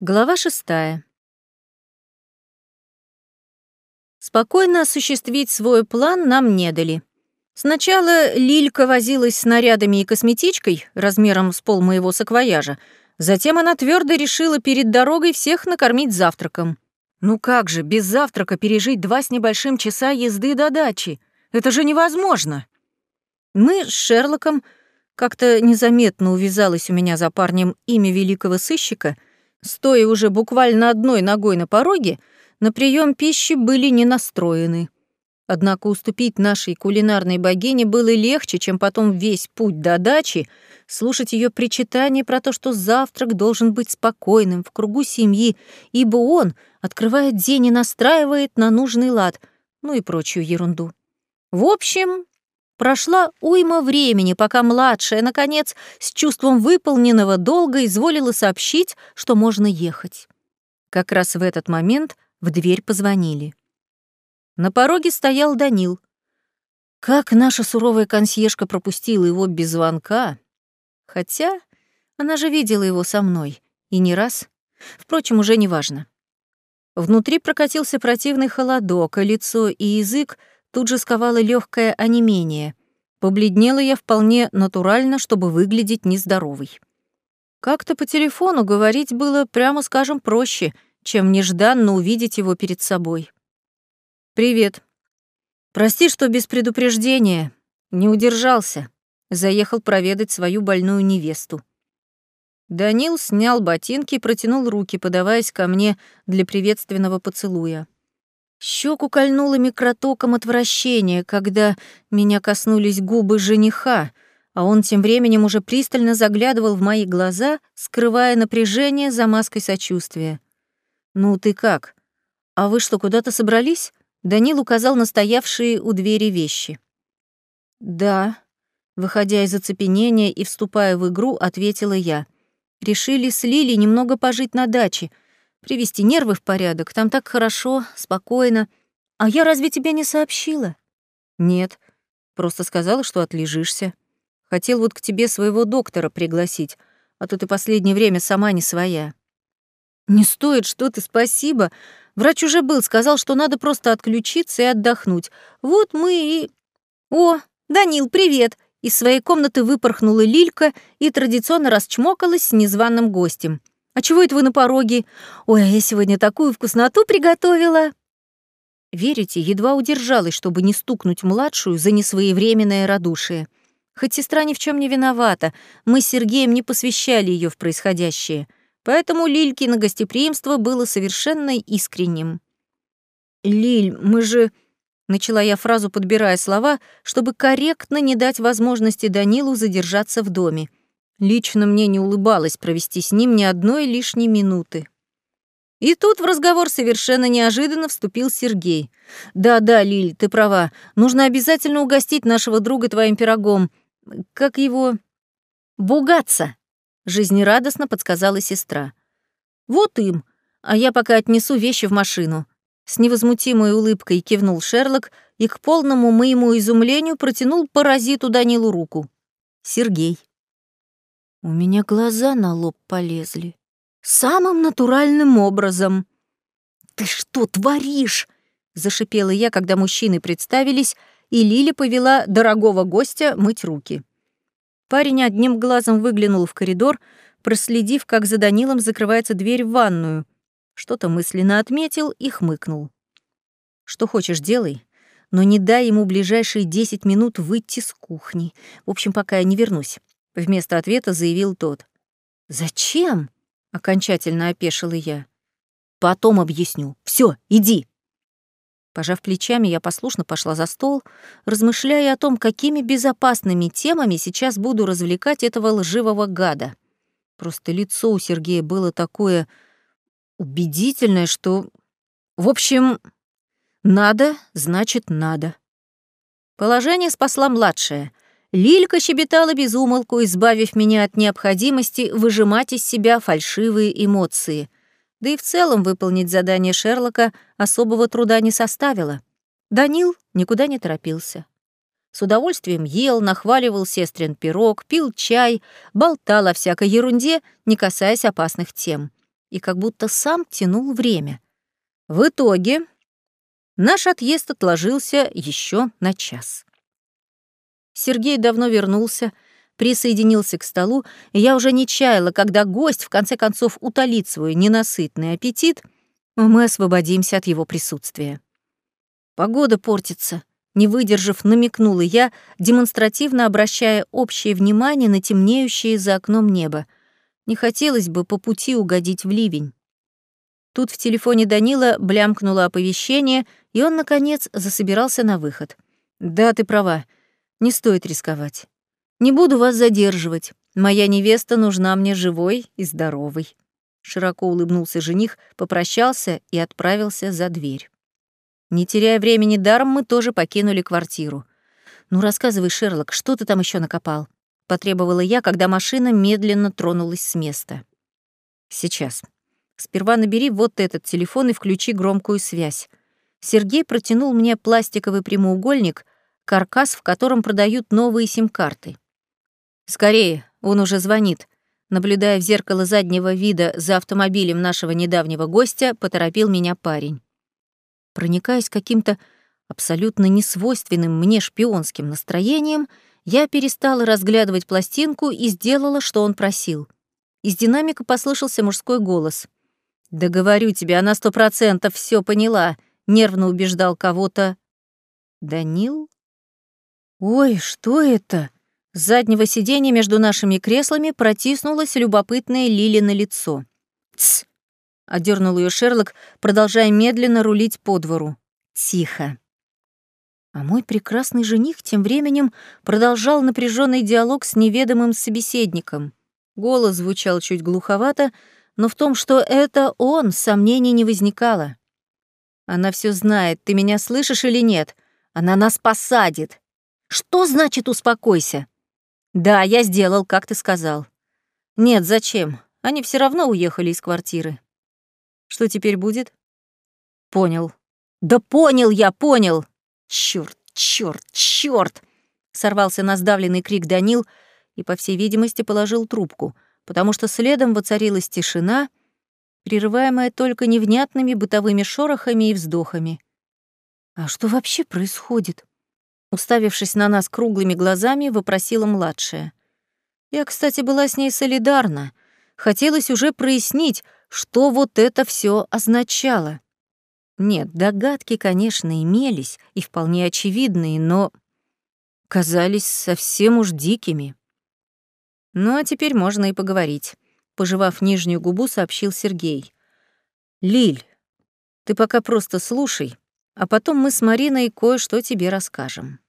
Глава шестая. Спокойно осуществить свой план нам не дали. Сначала Лилька возилась с нарядами и косметичкой размером с пол моего саквояжа, затем она твердо решила перед дорогой всех накормить завтраком. Ну как же, без завтрака пережить два с небольшим часа езды до дачи? Это же невозможно! Мы с Шерлоком как-то незаметно увязалось у меня за парнем имя великого сыщика — стоя уже буквально одной ногой на пороге, на прием пищи были не настроены. Однако уступить нашей кулинарной богине было легче, чем потом весь путь до дачи слушать ее причитание про то, что завтрак должен быть спокойным, в кругу семьи, ибо он открывает день и настраивает на нужный лад, ну и прочую ерунду. В общем, Прошла уйма времени, пока младшая, наконец, с чувством выполненного долга изволила сообщить, что можно ехать. Как раз в этот момент в дверь позвонили. На пороге стоял Данил. Как наша суровая консьержка пропустила его без звонка. Хотя она же видела его со мной, и не раз. Впрочем, уже не важно. Внутри прокатился противный холодок, а лицо и язык — тут же сковало легкое онемение. Побледнела я вполне натурально, чтобы выглядеть нездоровой. Как-то по телефону говорить было, прямо скажем, проще, чем нежданно увидеть его перед собой. «Привет. Прости, что без предупреждения. Не удержался. Заехал проведать свою больную невесту». Данил снял ботинки и протянул руки, подаваясь ко мне для приветственного поцелуя. Щеку кольнуло микротоком отвращения, когда меня коснулись губы жениха, а он тем временем уже пристально заглядывал в мои глаза, скрывая напряжение за маской сочувствия. «Ну ты как? А вы что, куда-то собрались?» Данил указал на стоявшие у двери вещи. «Да», — выходя из оцепенения и вступая в игру, ответила я. «Решили с Лили немного пожить на даче», — привести нервы в порядок. Там так хорошо, спокойно. А я разве тебе не сообщила? Нет, просто сказала, что отлежишься. Хотел вот к тебе своего доктора пригласить, а то ты последнее время сама не своя. Не стоит, что ты, спасибо. Врач уже был, сказал, что надо просто отключиться и отдохнуть. Вот мы и... О, Данил, привет! Из своей комнаты выпорхнула Лилька и традиционно расчмокалась с незваным гостем. «А чего это вы на пороге? Ой, а я сегодня такую вкусноту приготовила!» Верите, едва удержалась, чтобы не стукнуть младшую за несвоевременное радушие. Хоть сестра ни в чем не виновата, мы с Сергеем не посвящали ее в происходящее, поэтому Лилькино гостеприимство было совершенно искренним. «Лиль, мы же...» — начала я фразу, подбирая слова, чтобы корректно не дать возможности Данилу задержаться в доме. Лично мне не улыбалось провести с ним ни одной лишней минуты. И тут в разговор совершенно неожиданно вступил Сергей. «Да-да, Лиль, ты права. Нужно обязательно угостить нашего друга твоим пирогом. Как его...» «Бугаться!» — жизнерадостно подсказала сестра. «Вот им. А я пока отнесу вещи в машину». С невозмутимой улыбкой кивнул Шерлок и к полному моему изумлению протянул паразиту Данилу руку. Сергей. У меня глаза на лоб полезли. Самым натуральным образом. «Ты что творишь?» — зашипела я, когда мужчины представились, и Лили повела дорогого гостя мыть руки. Парень одним глазом выглянул в коридор, проследив, как за Данилом закрывается дверь в ванную. Что-то мысленно отметил и хмыкнул. «Что хочешь, делай, но не дай ему ближайшие десять минут выйти с кухни. В общем, пока я не вернусь. Вместо ответа заявил тот. «Зачем?» — окончательно опешила я. «Потом объясню. Все, иди!» Пожав плечами, я послушно пошла за стол, размышляя о том, какими безопасными темами сейчас буду развлекать этого лживого гада. Просто лицо у Сергея было такое убедительное, что... В общем, надо, значит, надо. Положение спасла младшая — Лилька щебетала без умолку, избавив меня от необходимости выжимать из себя фальшивые эмоции. Да и в целом выполнить задание Шерлока особого труда не составило. Данил никуда не торопился. С удовольствием ел, нахваливал сестрин пирог, пил чай, болтал о всякой ерунде, не касаясь опасных тем. и как будто сам тянул время. В итоге наш отъезд отложился еще на час. Сергей давно вернулся, присоединился к столу, и я уже не чаяла, когда гость в конце концов утолит свой ненасытный аппетит, мы освободимся от его присутствия. Погода портится, не выдержав, намекнула я, демонстративно обращая общее внимание на темнеющее за окном небо. Не хотелось бы по пути угодить в ливень. Тут в телефоне Данила блямкнуло оповещение, и он, наконец, засобирался на выход. «Да, ты права. Не стоит рисковать. Не буду вас задерживать. Моя невеста нужна мне живой и здоровой». Широко улыбнулся жених, попрощался и отправился за дверь. Не теряя времени даром, мы тоже покинули квартиру. «Ну, рассказывай, Шерлок, что ты там еще накопал?» — потребовала я, когда машина медленно тронулась с места. «Сейчас. Сперва набери вот этот телефон и включи громкую связь». Сергей протянул мне пластиковый прямоугольник, каркас, в котором продают новые сим-карты. «Скорее, он уже звонит», наблюдая в зеркало заднего вида за автомобилем нашего недавнего гостя, поторопил меня парень. Проникаясь каким-то абсолютно несвойственным мне шпионским настроением, я перестала разглядывать пластинку и сделала, что он просил. Из динамика послышался мужской голос. «Да говорю тебе, она сто процентов все поняла», — нервно убеждал кого-то. «Данил?» «Ой, что это?» С заднего сиденья между нашими креслами протиснулось любопытное Лили на лицо. «Тсс!» — одернул ее Шерлок, продолжая медленно рулить по двору. «Тихо!» А мой прекрасный жених тем временем продолжал напряженный диалог с неведомым собеседником. Голос звучал чуть глуховато, но в том, что это он, сомнений не возникало. «Она все знает, ты меня слышишь или нет? Она нас посадит!» «Что значит «успокойся»?» «Да, я сделал, как ты сказал». «Нет, зачем? Они все равно уехали из квартиры». Что теперь будет? Понял. Да понял я, понял. Чёрт, чёрт, чёрт! Сорвался на сдавленный крик Данил и, по всей видимости, положил трубку, потому что следом воцарилась тишина, прерываемая только невнятными бытовыми шорохами и вздохами. А что вообще происходит? Уставившись на нас круглыми глазами, вопросила младшая. Я, кстати, была с ней солидарна. Хотелось уже прояснить, что вот это все означало. Нет, догадки, конечно, имелись, и вполне очевидные, но казались совсем уж дикими. Ну а теперь можно и поговорить. Пожевав нижнюю губу, сообщил Сергей. «Лиль, ты пока просто слушай, а потом мы с Мариной кое-что тебе расскажем».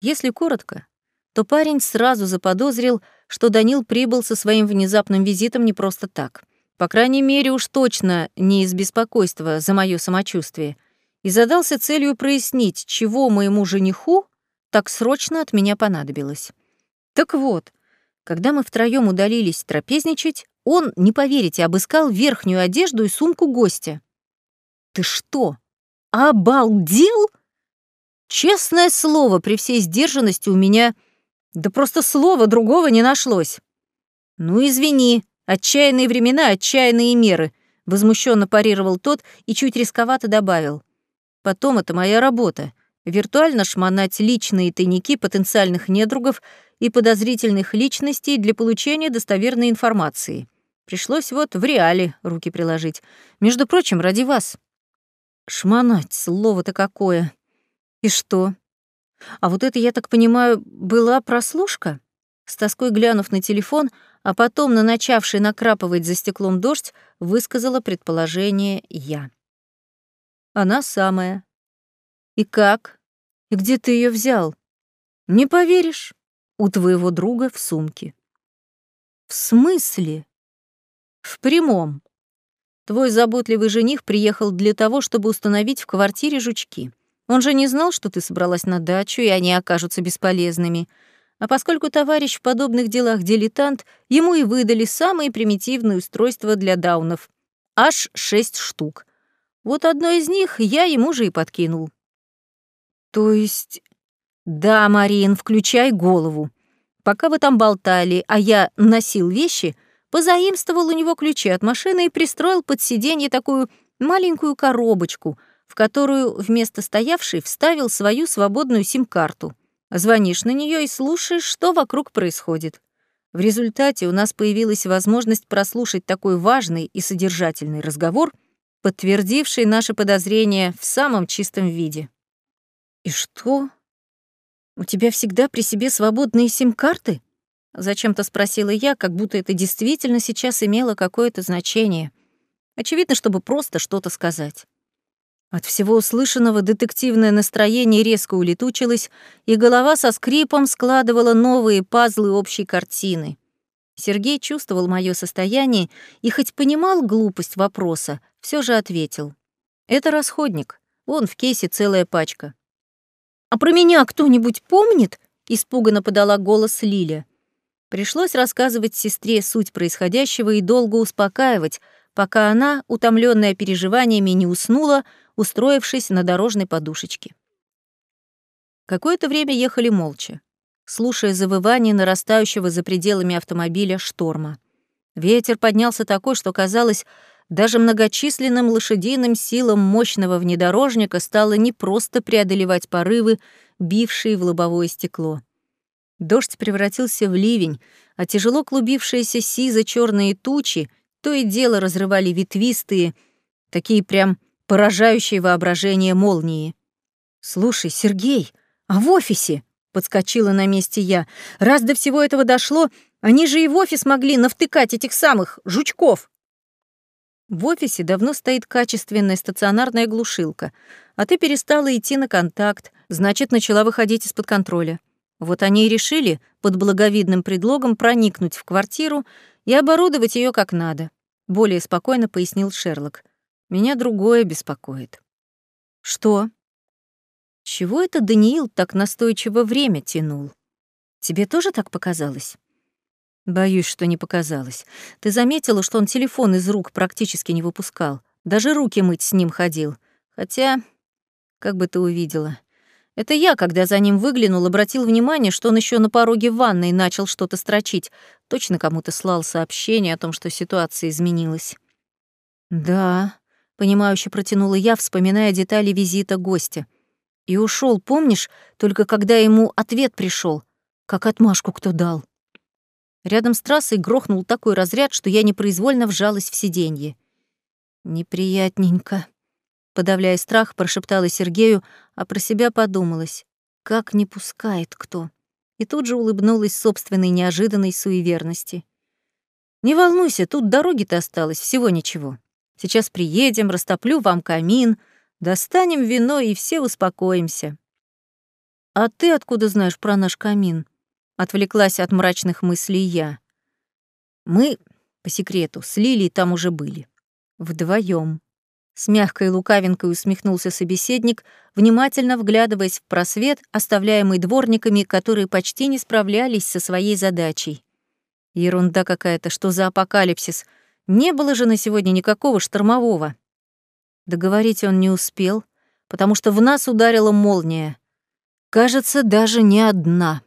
Если коротко, то парень сразу заподозрил, что Данил прибыл со своим внезапным визитом не просто так. По крайней мере, уж точно не из беспокойства за моё самочувствие. И задался целью прояснить, чего моему жениху так срочно от меня понадобилось. Так вот, когда мы втроём удалились трапезничать, он, не поверите, обыскал верхнюю одежду и сумку гостя. «Ты что, обалдел?» Честное слово, при всей сдержанности у меня да просто слова другого не нашлось. Ну, извини, отчаянные времена, отчаянные меры, возмущенно парировал тот и чуть рисковато добавил. Потом это моя работа. Виртуально шмонать личные тайники потенциальных недругов и подозрительных личностей для получения достоверной информации. Пришлось вот в реале руки приложить. Между прочим, ради вас. Шмонать, слово-то какое. И что? А вот это, я так понимаю, была прослушка? С тоской глянув на телефон, а потом на начавший накрапывать за стеклом дождь, высказала предположение я. Она самая. И как? И где ты ее взял? Не поверишь, у твоего друга в сумке. В смысле? В прямом. Твой заботливый жених приехал для того, чтобы установить в квартире жучки. Он же не знал, что ты собралась на дачу, и они окажутся бесполезными. А поскольку товарищ в подобных делах дилетант, ему и выдали самые примитивные устройства для даунов. Аж шесть штук. Вот одно из них я ему же и подкинул. То есть... Да, Марин, включай голову. Пока вы там болтали, а я носил вещи, позаимствовал у него ключи от машины и пристроил под сиденье такую маленькую коробочку, в которую вместо стоявшей вставил свою свободную сим-карту. Звонишь на нее и слушаешь, что вокруг происходит. В результате у нас появилась возможность прослушать такой важный и содержательный разговор, подтвердивший наши подозрения в самом чистом виде. «И что? У тебя всегда при себе свободные сим-карты?» Зачем-то спросила я, как будто это действительно сейчас имело какое-то значение. Очевидно, чтобы просто что-то сказать. От всего услышанного детективное настроение резко улетучилось, и голова со скрипом складывала новые пазлы общей картины. Сергей чувствовал мое состояние и хоть понимал глупость вопроса, все же ответил. «Это расходник. Вон в кейсе целая пачка». «А про меня кто-нибудь помнит?» — испуганно подала голос Лиля. Пришлось рассказывать сестре суть происходящего и долго успокаивать, пока она, утомленная переживаниями, не уснула, устроившись на дорожной подушечке. Какое-то время ехали молча, слушая завывание нарастающего за пределами автомобиля шторма. Ветер поднялся такой, что казалось, даже многочисленным лошадиным силам мощного внедорожника стало непросто преодолевать порывы, бившие в лобовое стекло. Дождь превратился в ливень, а тяжело клубившиеся сизо черные тучи то и дело разрывали ветвистые, такие прям поражающие воображение молнии. «Слушай, Сергей, а в офисе?» — подскочила на месте я. «Раз до всего этого дошло, они же и в офис могли навтыкать этих самых жучков!» В офисе давно стоит качественная стационарная глушилка, а ты перестала идти на контакт, значит, начала выходить из-под контроля. Вот они и решили под благовидным предлогом проникнуть в квартиру и оборудовать ее как надо, более спокойно пояснил Шерлок. Меня другое беспокоит. Что? Чего это Даниил так настойчиво время тянул? Тебе тоже так показалось? Боюсь, что не показалось. Ты заметила, что он телефон из рук практически не выпускал. Даже руки мыть с ним ходил. Хотя, как бы ты увидела, это я, когда за ним выглянул, обратил внимание, что он еще на пороге ванной начал что-то строчить. Точно кому-то слал сообщение о том, что ситуация изменилась. «Да», — понимающе протянула я, вспоминая детали визита гостя. «И ушел, помнишь, только когда ему ответ пришел, как отмашку кто дал». Рядом с трассой грохнул такой разряд, что я непроизвольно вжалась в сиденье. «Неприятненько», Подавляя страх, прошептала Сергею, а про себя подумалась. Как не пускает кто. И тут же улыбнулась собственной неожиданной суеверности. «Не волнуйся, тут дороги-то осталось, всего ничего. Сейчас приедем, растоплю вам камин, достанем вино и все успокоимся». «А ты откуда знаешь про наш камин?» — отвлеклась от мрачных мыслей я. «Мы, по секрету, с Лилией там уже были. Вдвоем. С мягкой лукавинкой усмехнулся собеседник, внимательно вглядываясь в просвет, оставляемый дворниками, которые почти не справлялись со своей задачей. Ерунда какая-то, что за апокалипсис. Не было же на сегодня никакого штормового. Договорить он не успел, потому что в нас ударила молния. Кажется, даже не одна.